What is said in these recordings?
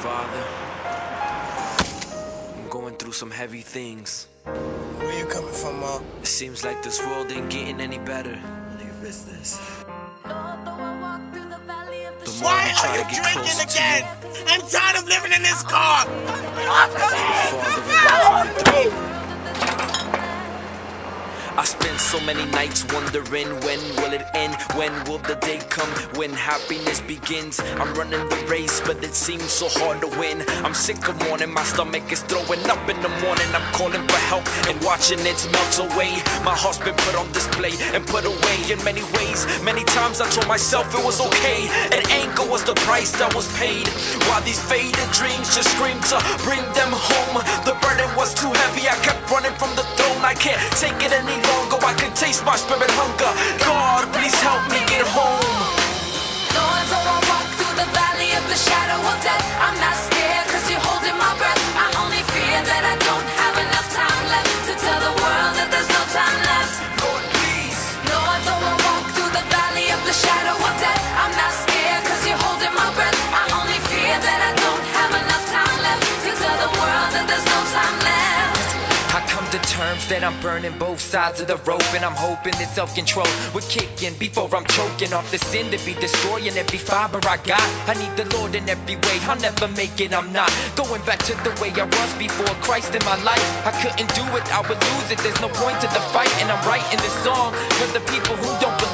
Father. I'm going through some heavy things. Where you coming from, Mom? It seems like this world ain't getting any better. Leave business. Why are you drinking again? you, I'm tired of living in this car. Get I spent so many nights wondering when will it end? When will the day come when happiness begins? I'm running the race, but it seems so hard to win. I'm sick of mourning, my stomach is throwing up in the morning. I'm calling for help and watching it melt away. My heart's been put on display and put away in many ways. Many times I told myself it was okay, and anger was the price that was paid. While these faded dreams just scream to bring them home. My spirit hunger. That I'm burning both sides of the rope, and I'm hoping that self control would kick in before I'm choking off the sin to be destroying every fiber I got. I need the Lord in every way, I'll never make it, I'm not going back to the way I was before Christ in my life. I couldn't do it, I would lose it, there's no point to the fight, and I'm writing this song for the people who don't belong.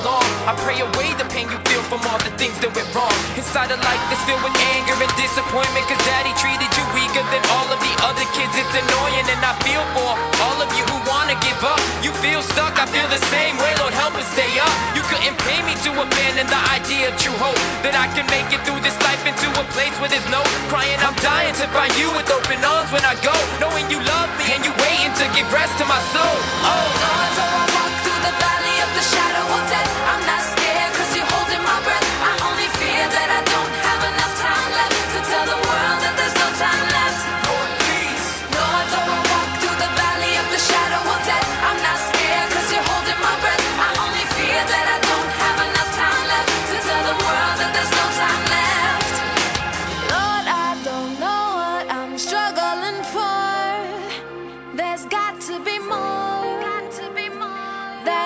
I pray away the pain you feel from all the things that went wrong. Inside a life that's filled with anger and disappointment, cause daddy treated you weaker than all of the other kids. It's annoying, and I feel for all of you who wanna give up. You feel stuck, I feel the same way. Lord, help us stay up. You couldn't pay me to abandon the idea of true hope. That I can make it through this life into a place where there's no crying. I'm dying to find you with open arms when I go. Knowing you love me and you waiting to give rest to my soul. Oh. Lord, though I walk through the valley of the shadow of death,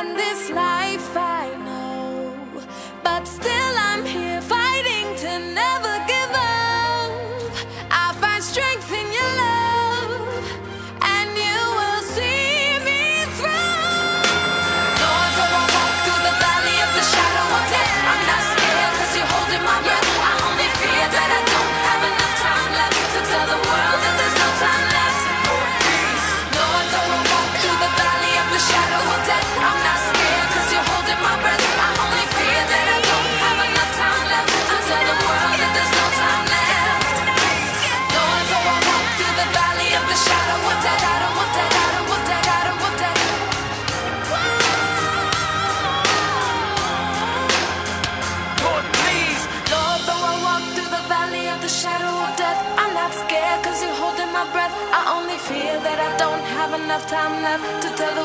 this life enough time left to tell